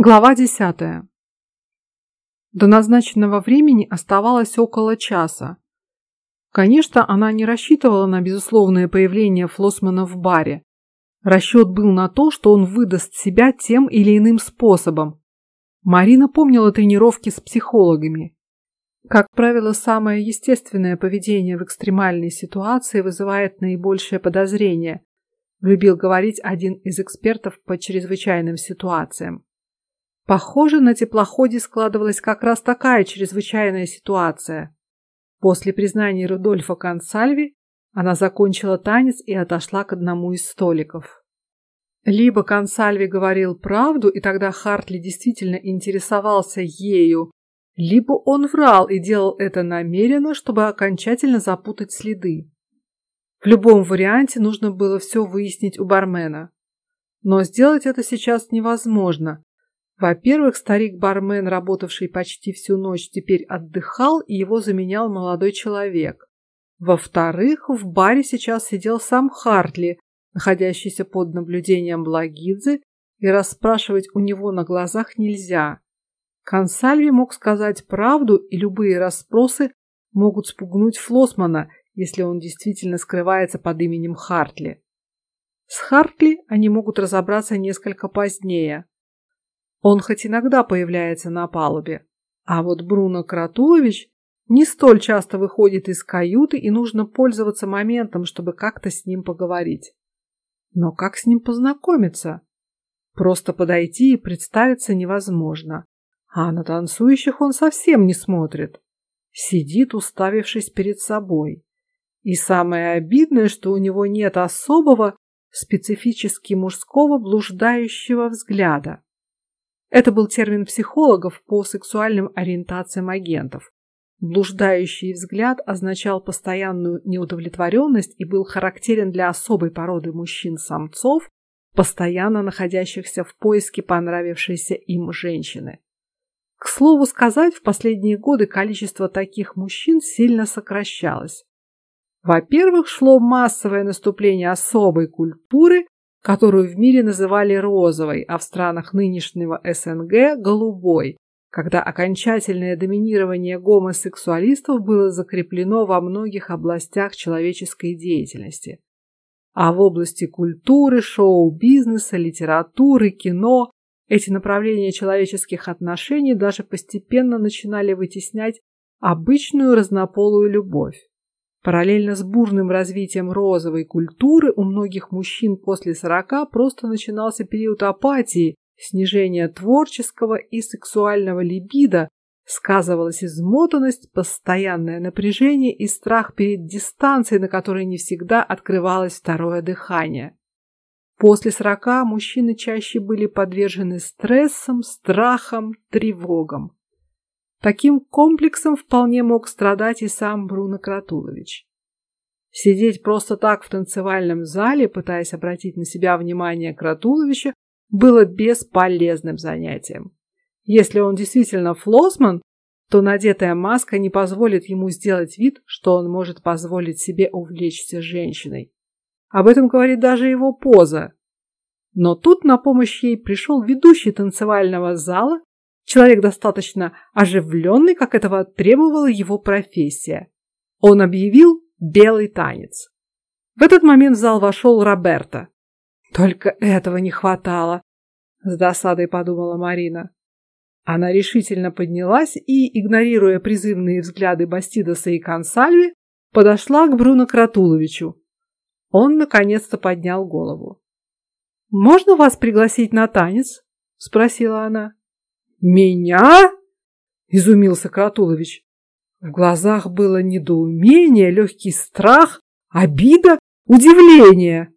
Глава десятая. До назначенного времени оставалось около часа. Конечно, она не рассчитывала на безусловное появление Флосмана в баре. Расчет был на то, что он выдаст себя тем или иным способом. Марина помнила тренировки с психологами. Как правило, самое естественное поведение в экстремальной ситуации вызывает наибольшее подозрение, любил говорить один из экспертов по чрезвычайным ситуациям. Похоже, на теплоходе складывалась как раз такая чрезвычайная ситуация. После признания Рудольфа Консальви она закончила танец и отошла к одному из столиков. Либо Консальви говорил правду, и тогда Хартли действительно интересовался ею, либо он врал и делал это намеренно, чтобы окончательно запутать следы. В любом варианте нужно было все выяснить у бармена. Но сделать это сейчас невозможно. Во-первых, старик-бармен, работавший почти всю ночь, теперь отдыхал, и его заменял молодой человек. Во-вторых, в баре сейчас сидел сам Хартли, находящийся под наблюдением Благидзе, и расспрашивать у него на глазах нельзя. Консальви мог сказать правду, и любые расспросы могут спугнуть Флосмана, если он действительно скрывается под именем Хартли. С Хартли они могут разобраться несколько позднее. Он хоть иногда появляется на палубе, а вот Бруно Кратулович не столь часто выходит из каюты, и нужно пользоваться моментом, чтобы как-то с ним поговорить. Но как с ним познакомиться? Просто подойти и представиться невозможно. А на танцующих он совсем не смотрит. Сидит, уставившись перед собой. И самое обидное, что у него нет особого, специфически мужского блуждающего взгляда. Это был термин психологов по сексуальным ориентациям агентов. Блуждающий взгляд означал постоянную неудовлетворенность и был характерен для особой породы мужчин-самцов, постоянно находящихся в поиске понравившейся им женщины. К слову сказать, в последние годы количество таких мужчин сильно сокращалось. Во-первых, шло массовое наступление особой культуры, которую в мире называли розовой, а в странах нынешнего СНГ голубой, когда окончательное доминирование гомосексуалистов было закреплено во многих областях человеческой деятельности. А в области культуры, шоу-бизнеса, литературы, кино эти направления человеческих отношений даже постепенно начинали вытеснять обычную разнополую любовь. Параллельно с бурным развитием розовой культуры у многих мужчин после сорока просто начинался период апатии, снижения творческого и сексуального либидо, сказывалась измотанность, постоянное напряжение и страх перед дистанцией, на которой не всегда открывалось второе дыхание. После сорока мужчины чаще были подвержены стрессам, страхам, тревогам. Таким комплексом вполне мог страдать и сам Бруно Кратулович. Сидеть просто так в танцевальном зале, пытаясь обратить на себя внимание Кратуловича, было бесполезным занятием. Если он действительно флосман, то надетая маска не позволит ему сделать вид, что он может позволить себе увлечься женщиной. Об этом говорит даже его поза. Но тут на помощь ей пришел ведущий танцевального зала Человек достаточно оживленный, как этого требовала его профессия. Он объявил белый танец. В этот момент в зал вошел Роберто. Только этого не хватало, с досадой подумала Марина. Она решительно поднялась и, игнорируя призывные взгляды Бастидоса и Консальви, подошла к Бруно Кратуловичу. Он наконец-то поднял голову. Можно вас пригласить на танец? – спросила она. «Меня?» – изумился Кратулович. В глазах было недоумение, легкий страх, обида, удивление.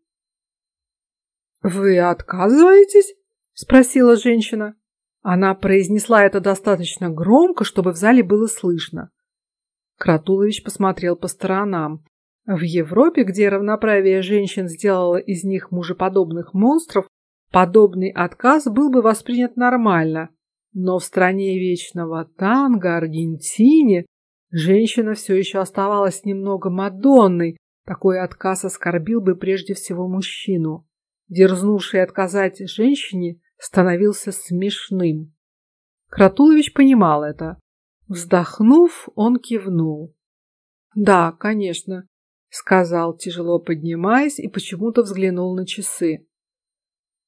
«Вы отказываетесь?» – спросила женщина. Она произнесла это достаточно громко, чтобы в зале было слышно. Кратулович посмотрел по сторонам. В Европе, где равноправие женщин сделало из них мужеподобных монстров, подобный отказ был бы воспринят нормально. Но в стране вечного танго, Аргентине, женщина все еще оставалась немного Мадонной. Такой отказ оскорбил бы прежде всего мужчину. Дерзнувший отказать женщине становился смешным. Кратулович понимал это. Вздохнув, он кивнул. Да, конечно, сказал, тяжело поднимаясь и почему-то взглянул на часы.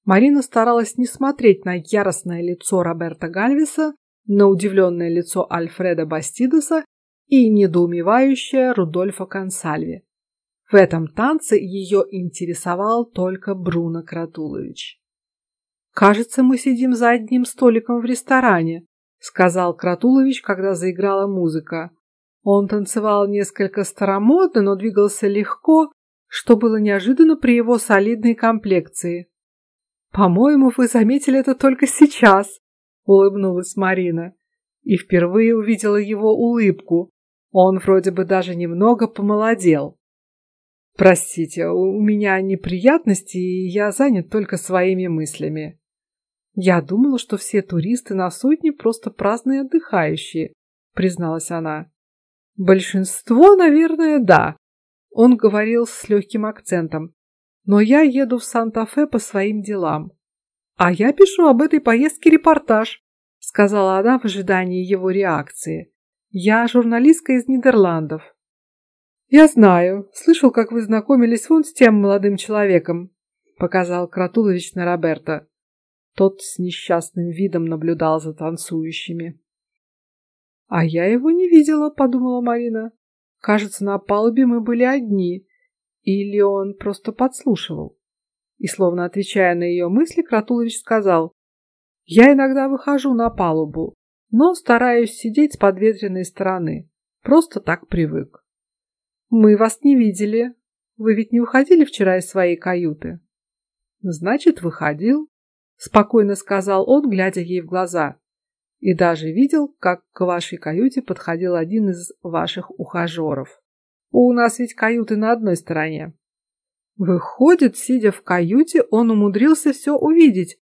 Марина старалась не смотреть на яростное лицо Роберта Гальвиса, на удивленное лицо Альфреда Бастидоса и недоумевающее Рудольфа Консальви. В этом танце ее интересовал только Бруно Кратулович. Кажется, мы сидим за одним столиком в ресторане, сказал Кратулович, когда заиграла музыка. Он танцевал несколько старомодно, но двигался легко, что было неожиданно при его солидной комплекции. По-моему, вы заметили это только сейчас, улыбнулась Марина и впервые увидела его улыбку. Он вроде бы даже немного помолодел. Простите, у меня неприятности, и я занят только своими мыслями. Я думала, что все туристы на судне просто праздные отдыхающие, призналась она. Большинство, наверное, да. Он говорил с легким акцентом. Но я еду в Санта-Фе по своим делам. А я пишу об этой поездке репортаж, сказала она в ожидании его реакции. Я журналистка из Нидерландов. Я знаю, слышал, как вы знакомились вон с тем молодым человеком, показал Кратулович на Роберта. Тот с несчастным видом наблюдал за танцующими. А я его не видела, подумала Марина. Кажется, на палубе мы были одни, или он просто подслушивал. И словно отвечая на ее мысли, Кратулович сказал: "Я иногда выхожу на палубу, но стараюсь сидеть с подветренной стороны. Просто так привык. Мы вас не видели. Вы ведь не уходили вчера из своей каюты? Значит, выходил спокойно сказал он, глядя ей в глаза. И даже видел, как к вашей каюте подходил один из ваших ухажеров. У нас ведь каюты на одной стороне. Выходит, сидя в каюте, он умудрился все увидеть,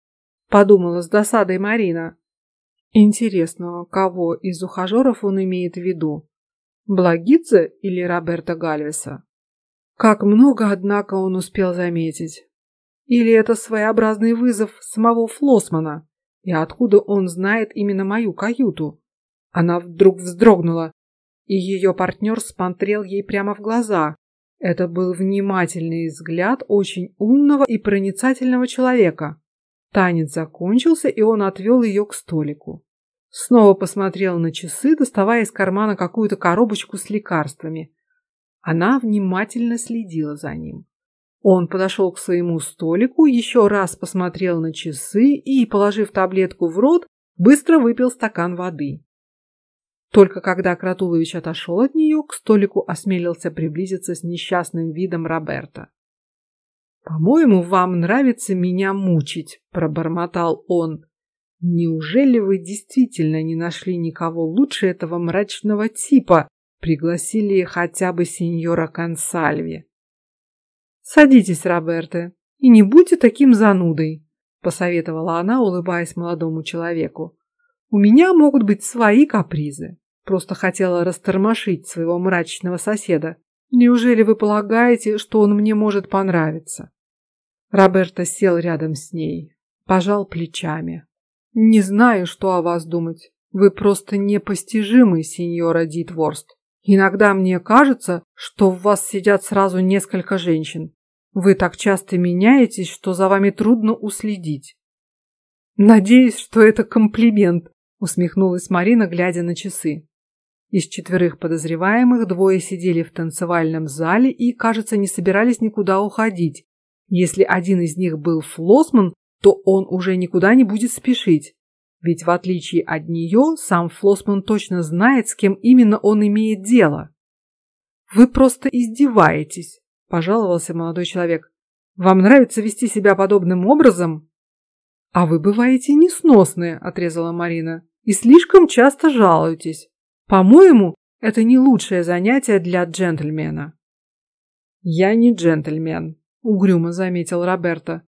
подумала с досадой Марина. Интересно, кого из ухажеров он имеет в виду? Благидзе или Роберта Гальвеса? Как много, однако, он успел заметить. Или это своеобразный вызов самого Флосмана? И откуда он знает именно мою каюту? Она вдруг вздрогнула, и ее партнер смотрел ей прямо в глаза. Это был внимательный взгляд очень умного и проницательного человека. Танец закончился, и он отвел ее к столику. Снова посмотрел на часы, доставая из кармана какую-то коробочку с лекарствами. Она внимательно следила за ним. Он подошел к своему столику, еще раз посмотрел на часы и, положив таблетку в рот, быстро выпил стакан воды. Только когда Кратулович отошел от нее, к столику осмелился приблизиться с несчастным видом Роберта. По-моему, вам нравится меня мучить, пробормотал он. Неужели вы действительно не нашли никого лучше этого мрачного типа? Пригласили хотя бы сеньора Консальви. Садитесь, Роберте, и не будьте таким занудой, посоветовала она, улыбаясь молодому человеку. У меня могут быть свои капризы. Просто хотела растормошить своего мрачного соседа. Неужели вы полагаете, что он мне может понравиться? Роберто сел рядом с ней, пожал плечами. Не знаю, что о вас думать. Вы просто непостижимый, сеньора Дитворст. Иногда мне кажется, что в вас сидят сразу несколько женщин. Вы так часто меняетесь, что за вами трудно уследить. Надеюсь, что это комплимент, усмехнулась Марина, глядя на часы. Из четверых подозреваемых двое сидели в танцевальном зале и, кажется, не собирались никуда уходить. Если один из них был Флосман, то он уже никуда не будет спешить. Ведь в отличие от нее, сам Флосман точно знает, с кем именно он имеет дело. Вы просто издеваетесь, пожаловался молодой человек. Вам нравится вести себя подобным образом? А вы бываете несносные, отрезала Марина, и слишком часто жалуетесь. По-моему, это не лучшее занятие для джентльмена. Я не джентльмен, угрюмо заметил Роберто.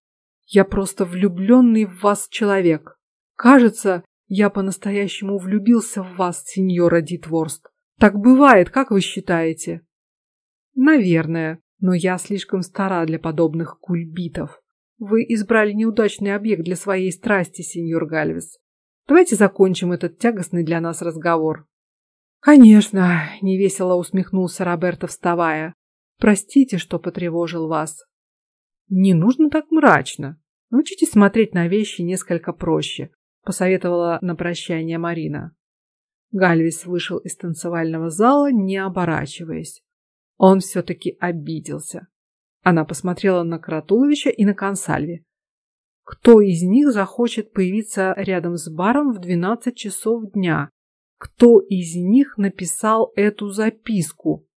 Я просто влюбленный в вас человек. Кажется, я по-настоящему влюбился в вас, сеньора Дитворст. Так бывает, как вы считаете? Наверное, но я слишком стара для подобных кульбитов. Вы избрали неудачный объект для своей страсти, сеньор Гальвес. Давайте закончим этот тягостный для нас разговор. Конечно, невесело усмехнулся Роберто, вставая. Простите, что потревожил вас. Не нужно так мрачно. Научитесь смотреть на вещи несколько проще, посоветовала на прощание Марина. Гальвис вышел из танцевального зала, не оборачиваясь. Он все-таки обиделся. Она посмотрела на Кратуловича и на Консальви. Кто из них захочет появиться рядом с баром в двенадцать часов дня? Кто из них написал эту записку?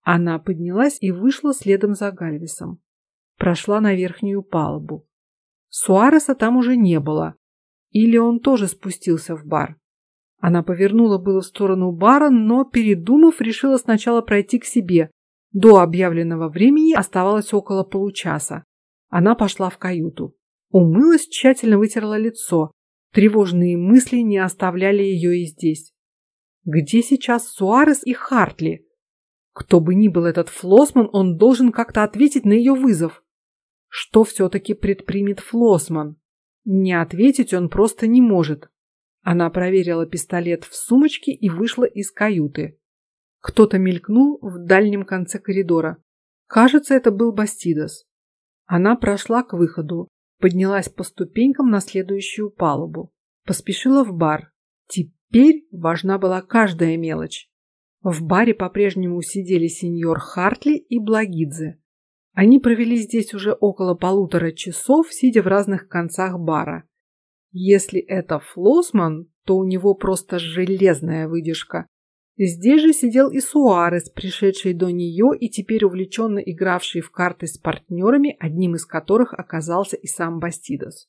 Она поднялась и вышла следом за Гальвисом. Прошла на верхнюю палубу. Суареса там уже не было. Или он тоже спустился в бар. Она повернула было в сторону бара, но, передумав, решила сначала пройти к себе, до объявленного времени оставалось около получаса. Она пошла в каюту. Умылась, тщательно вытерла лицо. Тревожные мысли не оставляли ее и здесь. Где сейчас Суарес и Хартли? Кто бы ни был этот Флосман, он должен как-то ответить на ее вызов. Что все-таки предпримет Флосман? Не ответить он просто не может. Она проверила пистолет в сумочке и вышла из каюты. Кто-то мелькнул в дальнем конце коридора. Кажется, это был Бастидос. Она прошла к выходу, поднялась по ступенькам на следующую палубу, поспешила в бар. Теперь важна была каждая мелочь. В баре по-прежнему сидели сеньор Хартли и Благидзе. Они провели здесь уже около полутора часов, сидя в разных концах бара. Если это Флосман, то у него просто железная выдержка. Здесь же сидел и Суарес, пришедший до нее и теперь увлеченно игравший в карты с партнерами, одним из которых оказался и сам Бастидос.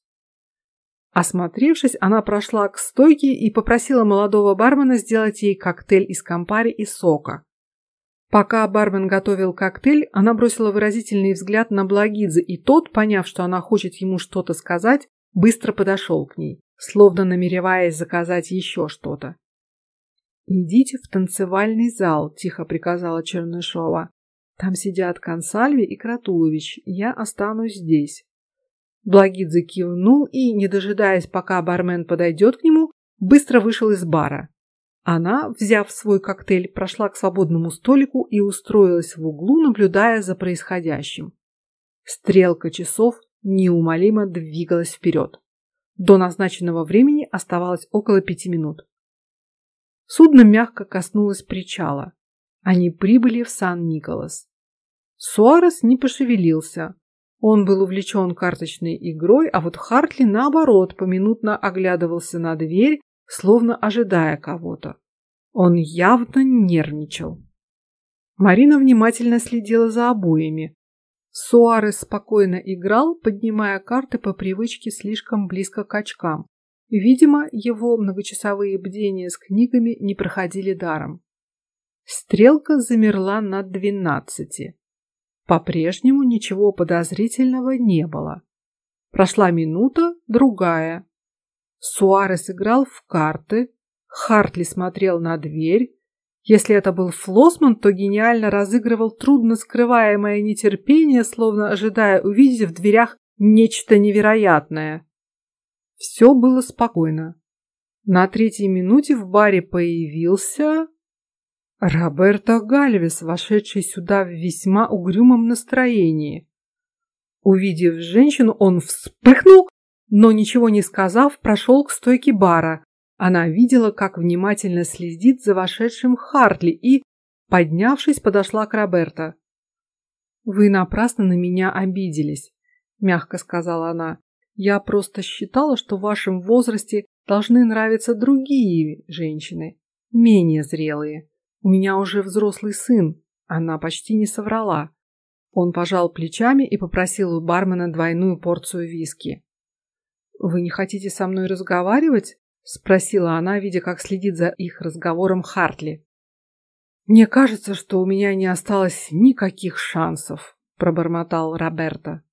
Осмотревшись, она прошла к стойке и попросила молодого бармена сделать ей коктейль из кампари и сока. Пока бармен готовил коктейль, она бросила выразительный взгляд на Благидзе, и тот, поняв, что она хочет ему что-то сказать, быстро подошел к ней, словно намереваясь заказать еще что-то. «Идите в танцевальный зал», – тихо приказала Чернышова. «Там сидят Консальви и Кратулович. Я останусь здесь». Благидзе кивнул и, не дожидаясь, пока бармен подойдет к нему, быстро вышел из бара. Она, взяв свой коктейль, прошла к свободному столику и устроилась в углу, наблюдая за происходящим. Стрелка часов неумолимо двигалась вперед. До назначенного времени оставалось около пяти минут. Судно мягко коснулось причала. Они прибыли в Сан-Николас. Суарес не пошевелился. Он был увлечен карточной игрой, а вот Хартли, наоборот, поминутно оглядывался на дверь, словно ожидая кого-то. Он явно нервничал. Марина внимательно следила за обоими. Суарес спокойно играл, поднимая карты по привычке слишком близко к очкам. Видимо, его многочасовые бдения с книгами не проходили даром. Стрелка замерла на двенадцати. По-прежнему ничего подозрительного не было. Прошла минута, другая. Суарес играл в карты, Хартли смотрел на дверь. Если это был Флосман, то гениально разыгрывал трудно скрываемое нетерпение, словно ожидая увидеть в дверях нечто невероятное. Все было спокойно. На третьей минуте в баре появился Роберто Гальвес, вошедший сюда в весьма угрюмом настроении. Увидев женщину, он вспыхнул, но ничего не сказав, прошел к стойке бара. Она видела, как внимательно следит за вошедшим Хартли и, поднявшись, подошла к Роберто. Вы напрасно на меня обиделись, мягко сказала она. Я просто считала, что в вашем возрасте должны нравиться другие женщины, менее зрелые. У меня уже взрослый сын. Она почти не соврала. Он пожал плечами и попросил у бармена двойную порцию виски. Вы не хотите со мной разговаривать? спросила она, видя, как следит за их разговором Хартли. Мне кажется, что у меня не осталось никаких шансов, пробормотал Роберто.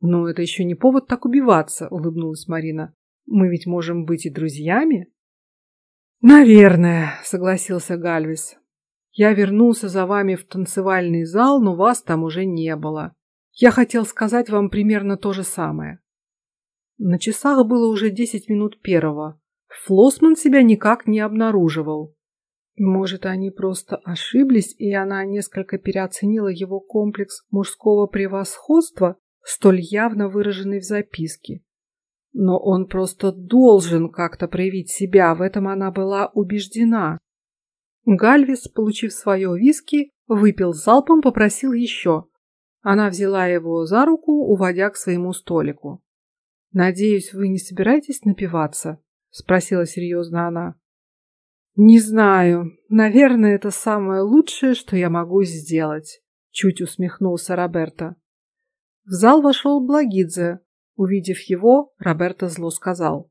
Но это еще не повод так убиваться, улыбнулась Марина. Мы ведь можем быть и друзьями. Наверное, согласился Гальвис. Я вернулся за вами в танцевальный зал, но вас там уже не было. Я хотел сказать вам примерно то же самое. На часах было уже десять минут первого. Флосман себя никак не обнаруживал. Может, они просто ошиблись, и она несколько переоценила его комплекс мужского превосходства, столь явно выраженный в записке. Но он просто должен как-то проявить себя, в этом она была убеждена. Гальвис, получив свое виски, выпил залпом, попросил еще. Она взяла его за руку, уводя к своему столику. Надеюсь, вы не собираетесь напиваться? – спросила серьезно она. Не знаю. Наверное, это самое лучшее, что я могу сделать. Чуть усмехнулся Роберто. В зал вошел Благидзе. Увидев его, Роберто зло сказал: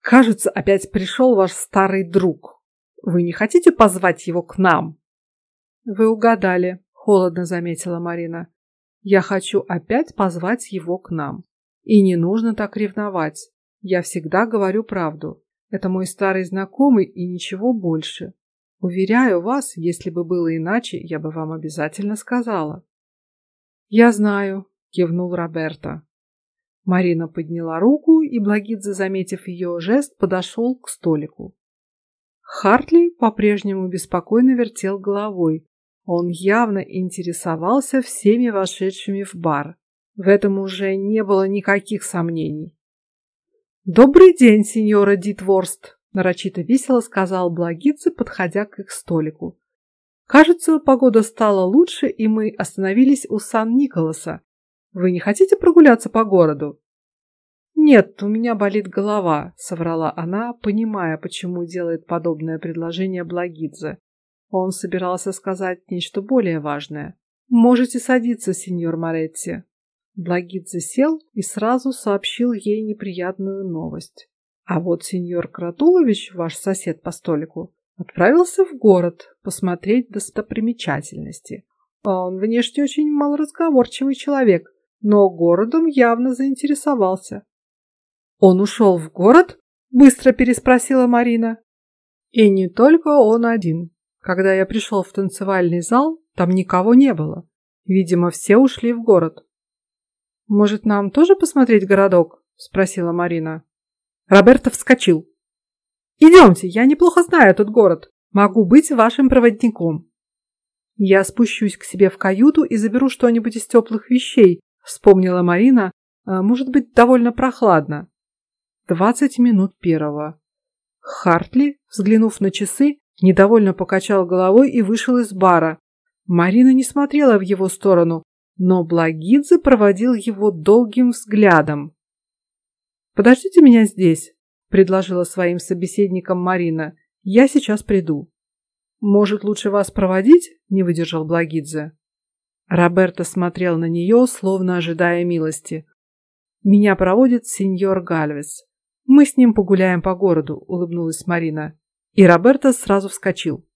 "Кажется, опять пришел ваш старый друг. Вы не хотите позвать его к нам?" Вы угадали, холодно заметила Марина. Я хочу опять позвать его к нам. И не нужно так ревновать. Я всегда говорю правду. Это мой старый знакомый и ничего больше. Уверяю вас, если бы было иначе, я бы вам обязательно сказала. Я знаю, кивнул Роберто. Марина подняла руку, и Благидзе, заметив ее жест, подошел к столику. Хартли по-прежнему беспокойно вертел головой. Он явно интересовался всеми вошедшими в бар. В этом уже не было никаких сомнений. Добрый день, сеньора Дитворст, нарочито весело сказал Благидзе, подходя к их столику. Кажется, погода стала лучше, и мы остановились у Сан-Николаса. Вы не хотите прогуляться по городу? Нет, у меня болит голова, соврала она, понимая, почему делает подобное предложение Благидзе. Он собирался сказать нечто более важное. Можете садиться, сеньор Моретти. Благидзе сел и сразу сообщил ей неприятную новость. А вот сеньор Кратулович, ваш сосед по столику, отправился в город посмотреть достопримечательности. Он внешне очень малоразговорчивый человек, но городом явно заинтересовался. Он ушел в город? Быстро переспросила Марина. И не только он один. Когда я пришел в танцевальный зал, там никого не было. Видимо, все ушли в город. Может, нам тоже посмотреть городок? – спросила Марина. Роберто вскочил. Идемте, я неплохо знаю этот город. Могу быть вашим проводником. Я спущусь к себе в каюту и заберу что-нибудь из теплых вещей. Вспомнила Марина. «А, может быть, довольно прохладно. Двадцать минут первого. Хартли, взглянув на часы, недовольно покачал головой и вышел из бара. Марина не смотрела в его сторону, но Благидзе проводил его долгим взглядом. Подождите меня здесь, предложила своим собеседникам Марина. Я сейчас приду. Может, лучше вас проводить? Не выдержал Благидзе. Роберто смотрел на нее, словно ожидая милости. Меня проводит сеньор Гальвес. Мы с ним погуляем по городу, улыбнулась Марина. И Роберто сразу вскочил.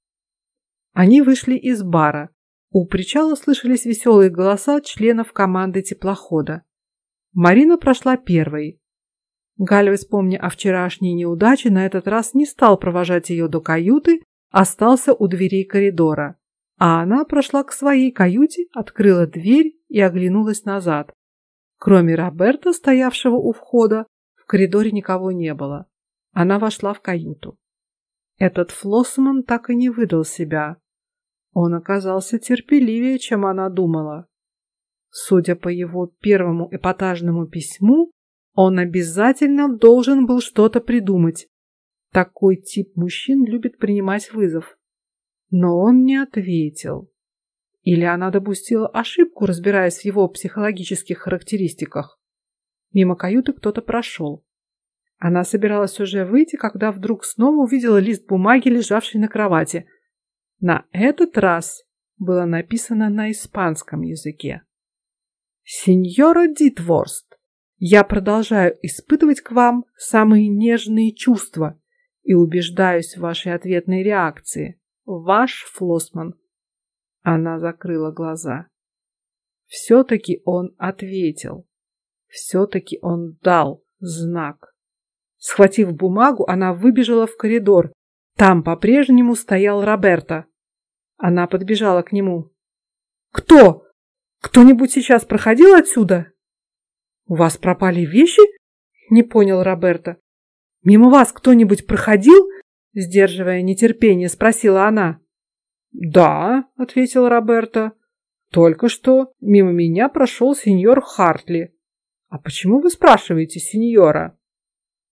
Они вышли из бара. У причала слышались веселые голоса членов команды теплохода. Марина прошла первой. Гальвес, помня о вчерашней неудаче, на этот раз не стал провожать ее до каюты, остался у дверей коридора, а она прошла к своей каюте, открыла дверь и оглянулась назад. Кроме Роберта, стоявшего у входа, в коридоре никого не было. Она вошла в каюту. Этот Флоссман так и не выдал себя. Он оказался терпеливее, чем она думала. Судя по его первому эпатажному письму, он обязательно должен был что-то придумать. Такой тип мужчин любит принимать вызов. Но он не ответил. Или она допустила ошибку, разбираясь в его психологических характеристиках. Мимо каюты кто-то прошел. Она собиралась уже выйти, когда вдруг снова увидела лист бумаги, лежавший на кровати. На этот раз было написано на испанском языке. Сеньора Дитворст, я продолжаю испытывать к вам самые нежные чувства и убеждаюсь в вашей ответной реакции. Ваш Флосман. Она закрыла глаза. Все-таки он ответил. Все-таки он дал знак. Схватив бумагу, она выбежала в коридор, там по-прежнему стоял Роберто. Она подбежала к нему. Кто? Кто-нибудь сейчас проходил отсюда? У вас пропали вещи? Не понял Роберта. Мимо вас кто-нибудь проходил? Сдерживая нетерпение, спросила она. Да, ответил Роберта. Только что мимо меня прошел сеньор Хартли. А почему вы спрашиваете сеньора?